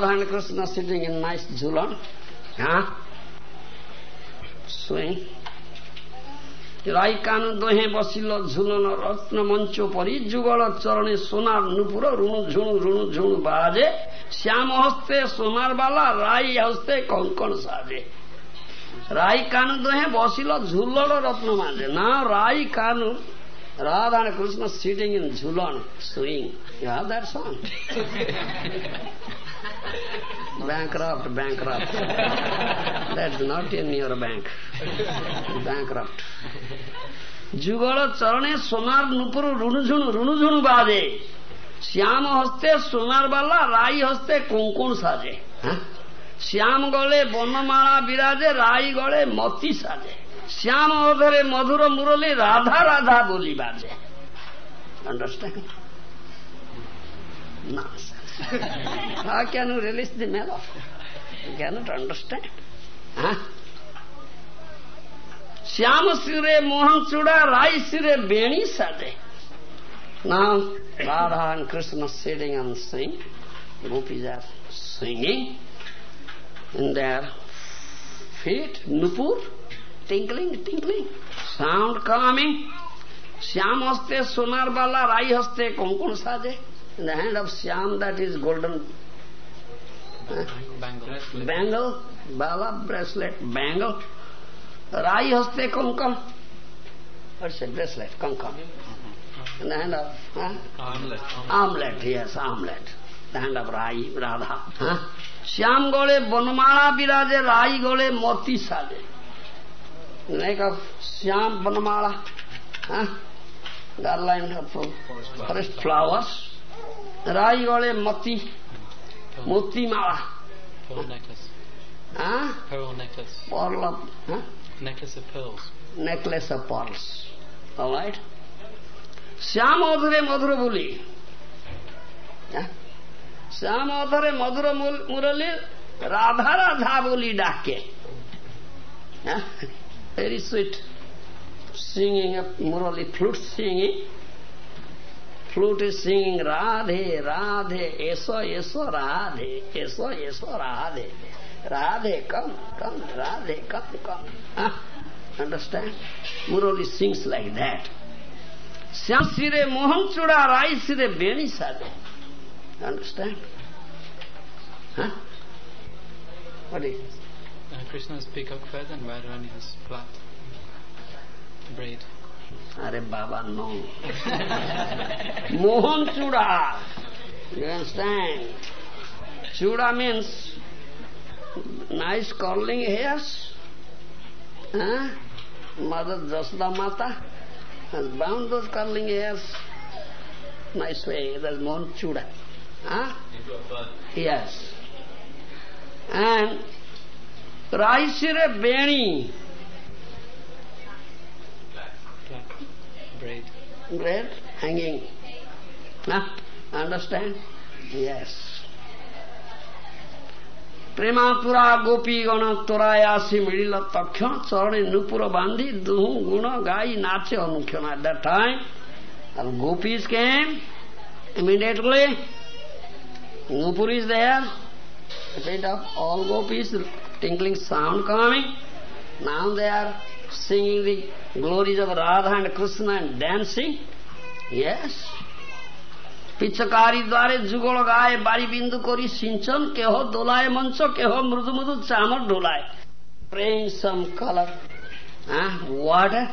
now Radha and Krishna sitting in nice jhulan, huh? swing. রাই কান দোহে বসিল ঝুলন রত্ন মঞ্চ পরি যুগল চরণে সোনার নুপুর রুণু ঝুণু রুণু ঝুণু বাজে শ্যাম হস্তে সোনার বালা রাই হস্তে কঙ্কন সাজে রাই কানু দোহে বসিল ঝুলন রত্ন মাঝে না রাই Kanu Radha and Krishna sitting in Jhulan, swing. You have that song? Bankrupt, bankrupt. That's not in your bank. Bankrupt. যুগল চরণে সোনার নুপুর রুণুঝুণু রুণুঝুণু বাজে শ্যাম হস্তে সোনার বালা রাই হস্তে কোঙ্কণ সাজে শ্যাম গলে বনমালা বিরাজে রাই গলে মতি সাজে শ্যাম অধরে মধুর মুরলী রাধা রাধা বলি বাজে understand Nonsense. How can you release the mellow? You cannot understand. Huh? Shyama Sire Mohan Chuda Rai Sire Beni Sade. Now Radha and Krishna sitting and singing. Gopis are singing in their feet, nupur, tinkling, tinkling, sound coming. Shyam हस्ते सोनार बाला राई हस्ते कुमकुम साजे in the hand of Shyam that is golden bangle, bangle bala bracelet, bangle, rai haste kumkum. What's a bracelet? Kumkum. In the hand of huh? Armlet. Armlet, yes, armlet. The hand of Rai, Radha. Huh? Shyam gole banumala viraje, Rai gole moti sade. Neck of Shyam banumala. Huh? Garland of forest flowers. রাই গলে মতি মতি মালা Pearl necklace. of huh? Necklace of pearls. necklace of pearls all right শ্যাম অধরে মধুর বলি হ্যাঁ? শ্যাম অধরে মধুর মুল- রাধা রাধা বলি ডাকে very sweet singing murali flute singing flute is sing Radhe Radhe ऐसो ऐसो राधे ऐसो ऐसो Radhe. Radhe come come Radhe come come. हाँ, understand murali sings like that Shyam सिरे मोहन चूड़ा राई सिरे बेणी साधे understand What is this? Uh, Krishna's peacock feather and अरे बाबा, नो। मोहन चूड़ा। अंडरस्टैंड चूड़ा means nice curling hairs mother Yashoda माता has bound those curling hairs nice way thus Mohan चूड़ा यस एंड राइ बेणी। bread. Bread hanging. Huh? Understand? Yes. प्रेमातुरा गोपी गण तोरायासी मिलिल तक्ष चरणे नुपुर बांधी दुहु गुण गाई नाचे अनुक्षण at that time. and gopis came immediately nupur is there a bit of all gopis tinkling sound coming now they are singing the glories of Radha and Krishna and dancing yes পিচ্ছকারী দ্বারে যুগল গায়ে বাড়ি বিন্দু করি সিঞ্চন কেহ দোলায় মঞ্চ কেহ মৃদু মৃদু চামর ঢোলায় praying some color huh? water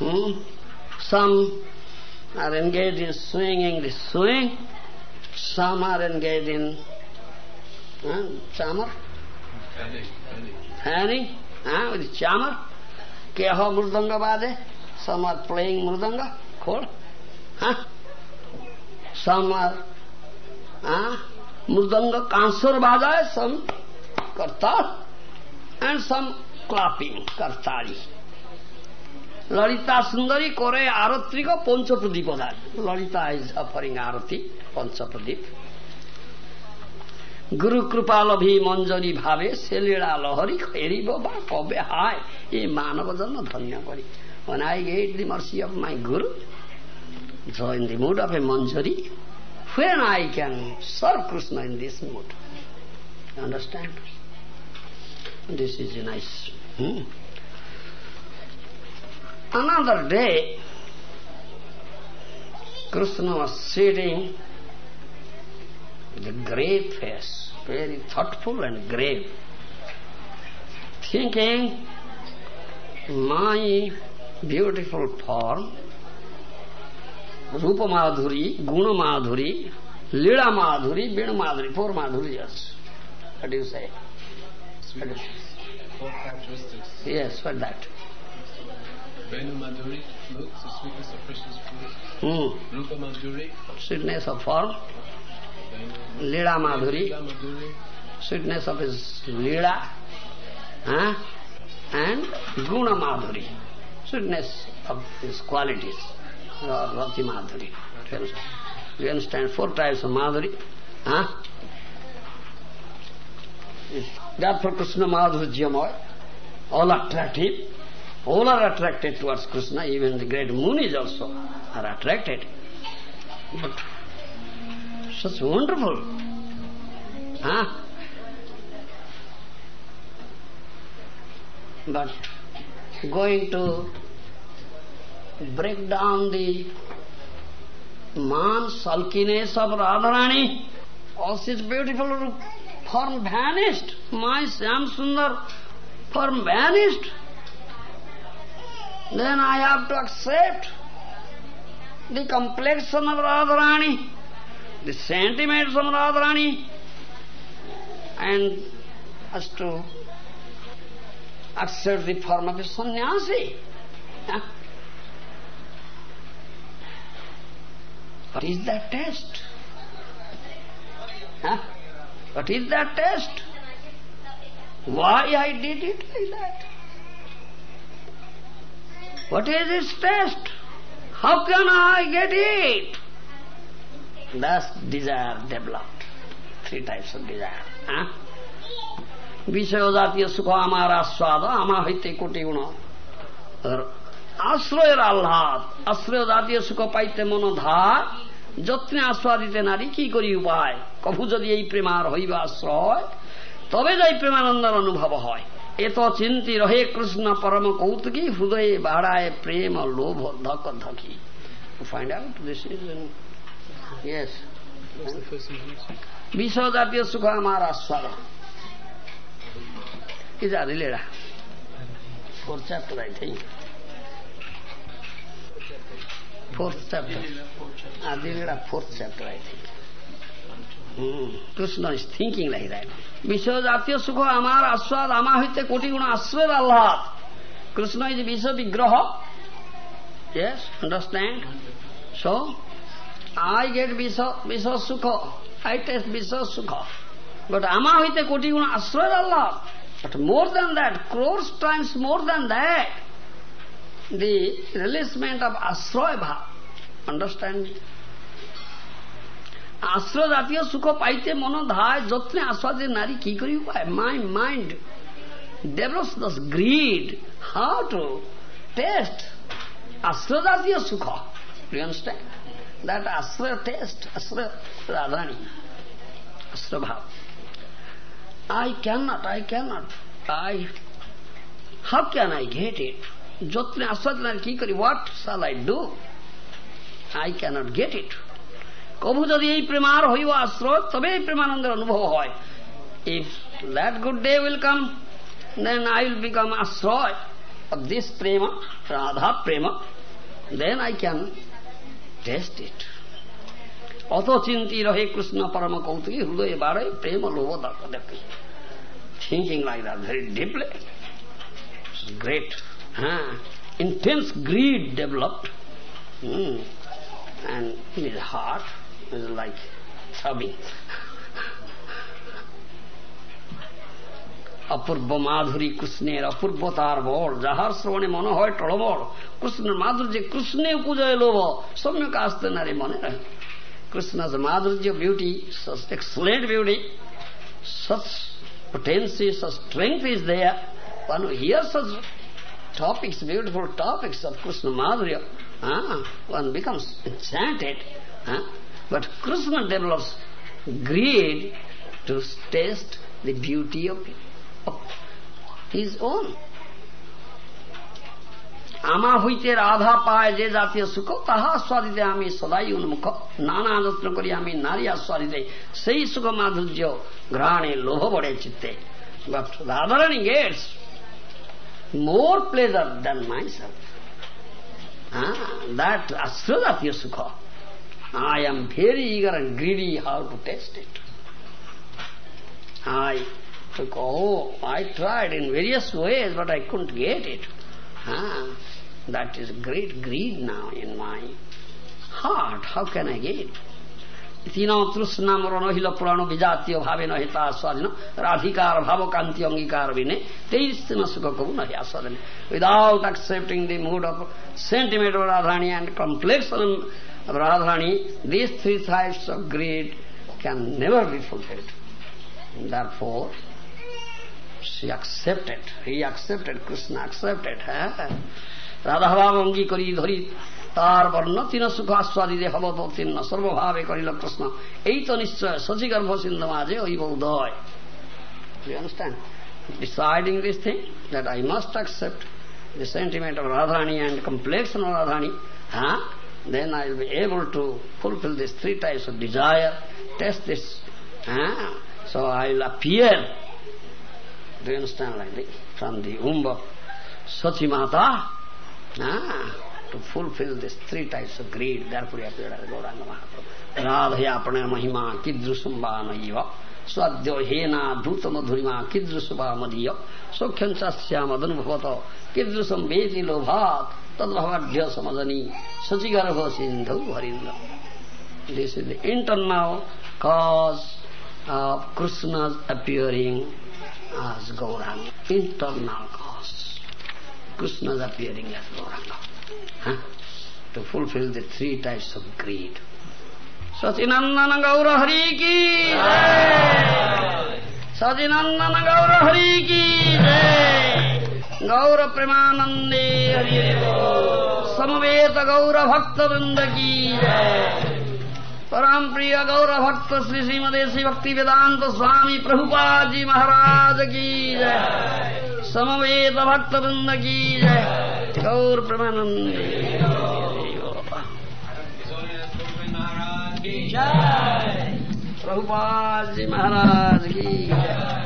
hmm? some are engaged in swinging the swing some are engaged in huh? chamar fanning huh? with chamar के मृदङ्ग बाजे समर प्लेङ मृदङ्ग खोर सम मृदङ्ग काँसोर बाजा सम कर्ता। एन्ड सम क्लापिङ कर्ता ललिता सुन्दरी करे आरतीको पञ्चप्रदी ललिता इज अफरिङ आरती पञ्चप्रदीप কৃপা লভি মঞ্জরি ভাবে সে লীলা লহরি হেরিব বা কবে হায় এই মানব জন্ম When I get the mercy of my Guru, So in the mood of a manjari, when I can serve Krishna in this mood? Understand? This is nice. Hmm? Another day, Krishna was sitting with a grave face, very thoughtful and grave, thinking, my beautiful form, Rupa Madhuri, Guna Madhuri, Lila Madhuri, Bina Madhuri, four Madhuriyas. What do you say? Four characteristics. Yes, for that. Venu Madhuri, looks, the sweetness of precious food. Mm. Rupa Madhuri. Sweetness of form leela madhuri sweetness of his leela huh? and guna madhuri sweetness of his qualities rati madhuri you understand four types of madhuri huh? Therefore Krishna Madhuryamoy, all attractive, all are attracted towards Krishna, even the great munis also are attracted. But such wonderful, huh? But going to break down the man sulkiness of Radharani, all his beautiful form vanished. My Syam Sundar form vanished. Then I have to accept the complexion of Radharani, the sentiments of Radharani, and has to accept the form of a sannyasi. Huh? What is that test? Huh? What is that test? Why I did it like that? What is this test? How can I get it? Thus, desire developed. Three types of desire. Huh? বিষয় সুখ আমার আস্বাদ আমার হইতে কোটি গুণ আশ্রয়ের আহ্লাদ আশ্রয় জাতীয় সুখ পাইতে মন ধার যত্নে আস্বাদিতে নারী কি করি উপায় কভু যদি এই প্রেমার হইবা আশ্রয় তবে যাই প্রেমানন্দের অনুভব হয় এত চিন্তি রহে কৃষ্ণ পরম কৌতুকী হৃদয়ে বাড়ায় প্রেম লোভ ধক ধকি find out this is yes what's the first one? বিশ্ব জাতীয় সুখ আমার আস্বাদ Is that Lila? Fourth chapter, I think. Fourth chapter. Adilila, fourth chapter, I think. Hmm. Krishna is thinking like that. বিশ্ব জাতীয় সুখ আমার আস্বাদ আমার হইতে কোটি গুণ আশ্রয়ের আহ্লাদ কৃষ্ণ ইজ বিশ্ব বিগ্রহ Yes, understand? So, I get বিশ্ব বিশ্ব সুখ I taste বিশ্ব সুখ But ama হইতে কোটি গুণ আশ্রয়ের আহ্লাদ But more than that, crores times more than that, the releasement of asroya Understand? আশ্রয় জাতীয় সুখ পাইতে মন ধায় যত্নে আস্বাদে নারী কি করি উপায় my mind develops this greed how to taste asra jatiya sukha do you understand that asra taste asra radhani asra bhav i cannot i cannot i how can i get it যত্নে আস্বাদনার কি করি what shall i do i cannot get it কবু যদি এই প্রেমার হইব আশ্রয় তবে এই প্রেমানন্দের অনুভব হয় if that good day will come then I will become asroy of this prema, Radha prema, then I can taste it. Ato chinti rahe Krishna parama kautaki hruday barai prema lova darkadaki. Thinking like that very deeply. This great. Huh? Intense greed developed. Mm. And his heart is like sobbing. অপূর্ব মাধুরী কৃষ্ণের অপূর্বতার বল যাহার শ্রবণে মনে হয় টড়বড় কৃষ্ণের মাধুর্য কৃষ্ণে পূজয় লোভ সম্যক আসতে নারে মনে রাখে কৃষ্ণ's madhurya beauty, such excellent beauty, such potency, such strength is there. One who hears such topics, beautiful topics of Krishna Madhurya, ah, one becomes enchanted. Ah, but Krishna develops greed to taste the beauty of his own. আমা হইতে রাধা পায় যে জাতীয় সুখ তাহা আস্বাদিতে আমি সদাই উন্মুখ নানা যত্ন করি আমি নারী আস্বাদিতে সেই সুখ মাধুর্য ঘ্রাণে লোভ বড়ে চিত্তে but Radharani gets more pleasure then my self that আশ্র জাতীয় সুখ I am very eager and greedy how to taste it. I took, oh, I tried in various ways, but I couldn't get it. Ah, that is great greed now in my heart. How can I get it? তিন তৃষ্ণা মরণ hill পুরাণ বিজাতীয় ভাবে নহে তা স্বাধীন রাধিকার ভাব কান্তি অঙ্গীকার বিনে তেইশ দিন সুখ কবু নহে আস্বাদনে without accepting the mood of sentiment of Radharani and complexion of Radharani, these three types of greed can never be fulfilled. Therefore, she accepted, he accepted, Krishna accepted. রাধাভাব অঙ্গী করি ধরি তার বর্ণ তিন সুখ আস্বাদিতে হবতীর্ণ সর্বভাবে করিল কৃষ্ণ এই তো নিশ্চয় শশীগর্ভ সিন্ধু মাঝে ওই উদয় You understand? Deciding this thing, that I must accept the sentiment of Radharani and complexion of Radharani, huh? then I will be able to fulfill these three types of desire, test this. Huh? So I will appear, do you understand like this, from the womb of Sachi Mata, ah, to fulfill these three types of greed. Therefore he appeared as Gauranga Mahaprabhu. Radhaya apane mahima kidrusumba naiva swadyo hena dhuta madhurima kidrusuba madiya sokhyam chasya madanubhavato kidrusam veti lobhat tadbhavadhya samadani sachigarva sindhu harindra. This is the internal cause of Krishna's appearing as Gauranga, internal cause. Krishna is appearing as Gauranga huh? to fulfill the three types of greed. Satinandana Gaura Hari ki Jai! Satinandana Gaura Hari ki Jai! Gaura Premanande Hari Samaveta Gaura Bhakta Vrinda ki Jai! परम प्रिय गौर भक्त श्री श्रीमदेश भक्ति वेदांत स्वामी प्रभुपाद जी महाराज की जय। समवेद भक्त वृंद की जय। गौर प्रमानंद जय। प्रभुपाद जी महाराज की